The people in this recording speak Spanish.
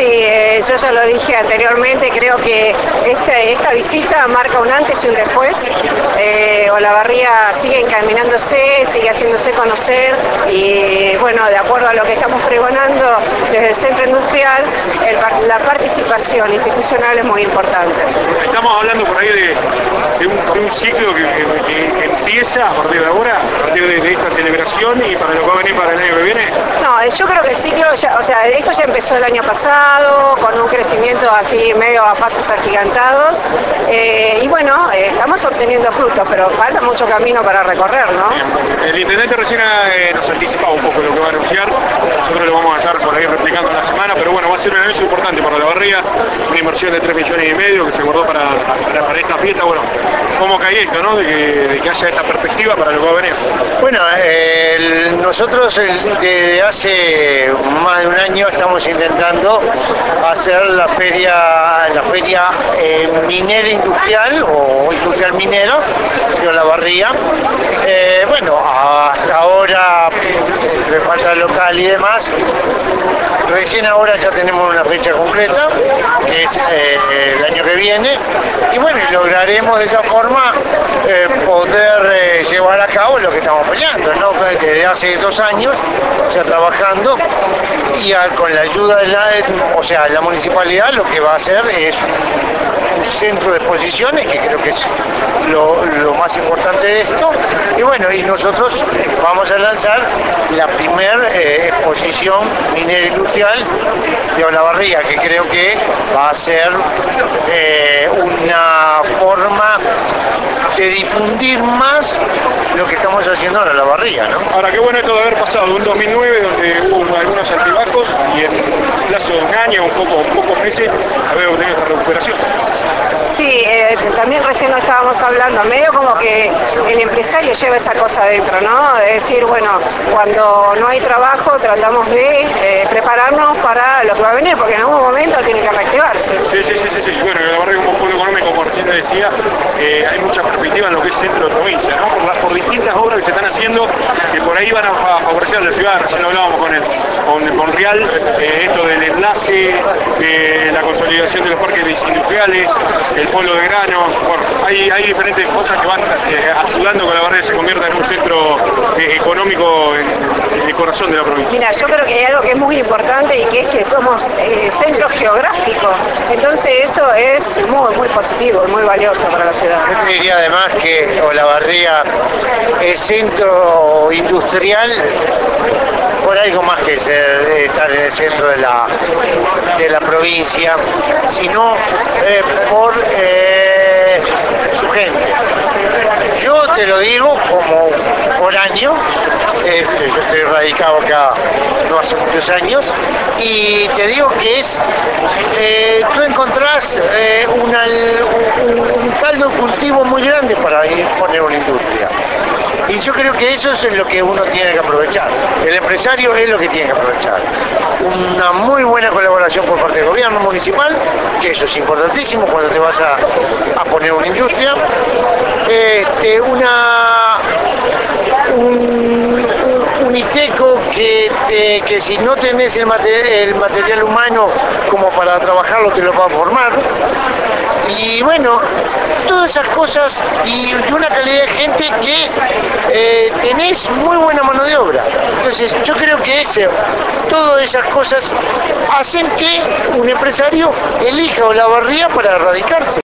Sí, eh, yo ya lo dije anteriormente, creo que este, esta visita marca un antes y un después. Eh, Olavarría sigue encaminándose, sigue haciéndose conocer y bueno, de acuerdo a lo que estamos pregonando desde el centro industrial, la participación institucional es muy importante. Estamos hablando por ahí de, un, ciclo que, empieza a partir de ahora, a partir de, esta celebración y para lo que va a venir para el año que viene. No, yo creo que el ciclo, o sea, esto ya empezó el año pasado con crecimiento así medio a pasos agigantados. Eh, y bueno, eh, estamos obteniendo frutos, pero falta mucho camino para recorrer, ¿no? El intendente recién eh, nos anticipaba un poco lo que va a anunciar. Nosotros lo vamos a estar por ahí replicando en la semana, pero bueno, va a ser un anuncio importante para la barriga, una inversión de 3 millones y medio que se guardó para, para, esta fiesta. Bueno, ¿cómo cae esto, no? De que, haya esta perspectiva para lo que va a venir. Bueno, nosotros desde hace más de un año estamos intentando hacer la feria, la feria eh, minera industrial o industrial minero de Olavarría. Eh, bueno, hasta ahora, entre falta local y demás, Recién ahora ya tenemos una fecha concreta, eh, el año que viene, y bueno, lograremos de esa forma poder llevar a cabo lo que estamos peleando, ¿no? Desde hace dos años, ya trabajando, y con la ayuda de la, o sea, la municipalidad lo que va a hacer es un centro de exposiciones, que creo que es lo, más importante de esto. Y bueno, y nosotros vamos a lanzar la primera eh, exposición minera industrial de Olavarría, que creo que va a ser eh, una forma de difundir más lo que estamos haciendo ahora la barriga, ¿no? Ahora, qué bueno esto de haber pasado un 2009 donde hubo algunos altibajos y en plazo de un año, un poco, pocos meses, haber obtenido esta recuperación. También recién lo estábamos hablando, medio como que el empresario lleva esa cosa adentro, ¿no? De decir, bueno, cuando no hay trabajo tratamos de eh, prepararnos para lo que va a venir, porque en algún momento tiene que reactivarse. Sí, sí, sí, sí, sí. bueno, la verdad como pueblo decía, eh, hay mucha perspectiva en lo que es centro de provincia. Por, distintas obras que se están haciendo, que por ahí van a, favorecer a la ciudad, recién hablábamos con, el, con, Real, esto del enlace, la consolidación de los parques industriales, el pueblo de granos, bueno, hay, hay diferentes cosas que van eh, ayudando que la barrera se convierta en un centro eh, económico el corazón de la provincia. Mira, yo creo que hay algo que es muy importante y que es que somos eh, centro geográfico, entonces eso es muy, muy positivo, muy valioso para la ciudad. Yo diría además que Olavarría es centro industrial por algo más que estar en el centro de la, de la provincia, sino eh, por eh, su gente. Yo te lo digo como por año, este, yo estoy radicado acá no hace muchos años, y te digo que es, eh, tú encontrás un, un caldo cultivo muy grande para ir poner una industria. Y yo creo que eso es lo que uno tiene que aprovechar. El empresario es lo que tiene que aprovechar. Una muy buena colaboración por parte del gobierno municipal, que eso es importantísimo cuando te vas a, poner una industria. Este, una, un, ITECO que, que si no tenés el material humano como para trabajarlo te lo va a formar y bueno, todas esas cosas y una calidad de gente que eh, tenés muy buena mano de obra. Entonces yo creo que ese, todas esas cosas hacen que un empresario elija la barría para radicarse.